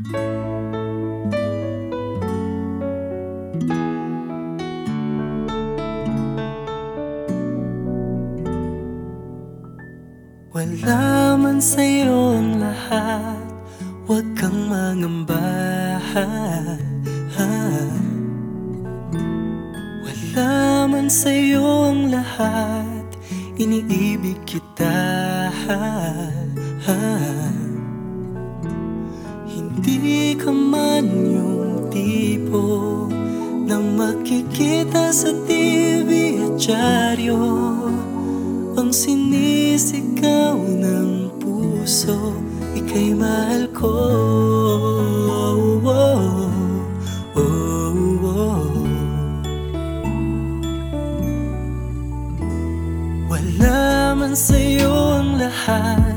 Wala man sa'yo ang lahat. Huwag kang mangamba Wala man sa'yo ang lahat. Iniibig kita Hindi ka man yung tipo Na makikita sa TV at dyaryo Ang sinisigaw ng puso Ika'y mahal ko oh, oh, oh. Wala man sa'yo ang lahat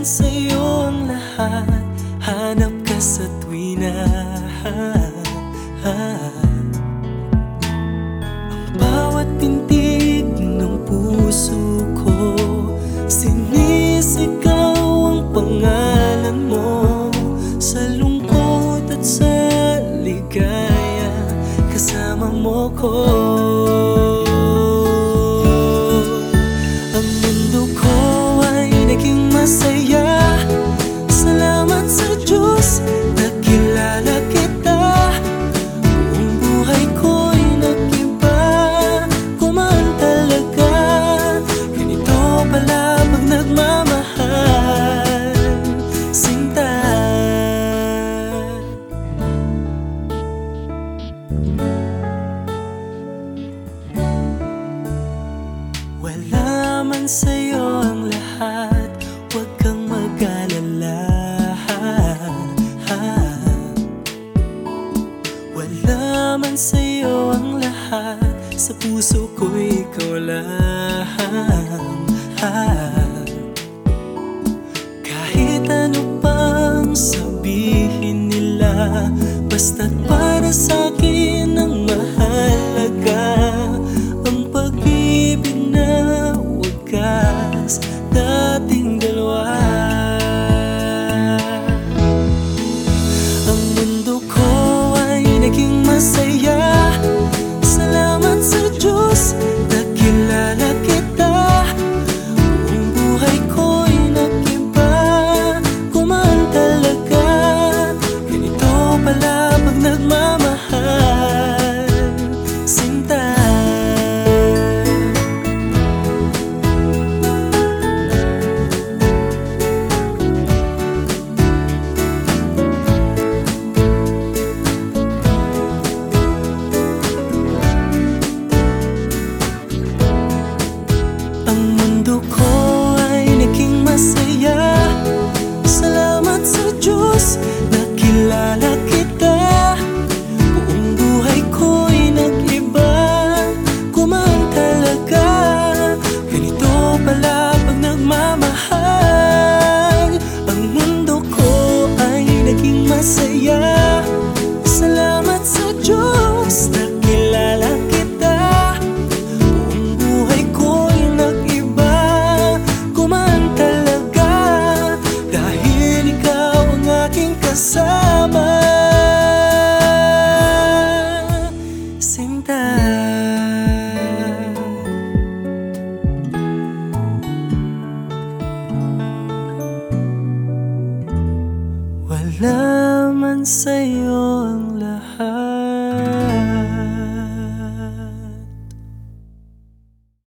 Wala man sa'yo ang lahat. Hanap ka sa tuwina Ang bawat pintig ng puso ko Sinisigaw ang pangalan mo. Sa lungkot at sa ligaya Kasama mo ko. Ang mundo ko ay naging masaya Wala man sa'yo ang lahat Huwag kang mag-alala. Wala man sa'yo ang lahat Sa puso ko ikaw lang. Kahit ano pang sabihin nila Basta't para sa'kin ang mahalaga wagas Dating kasama. Sinta. Wala man sa'yo ang lahat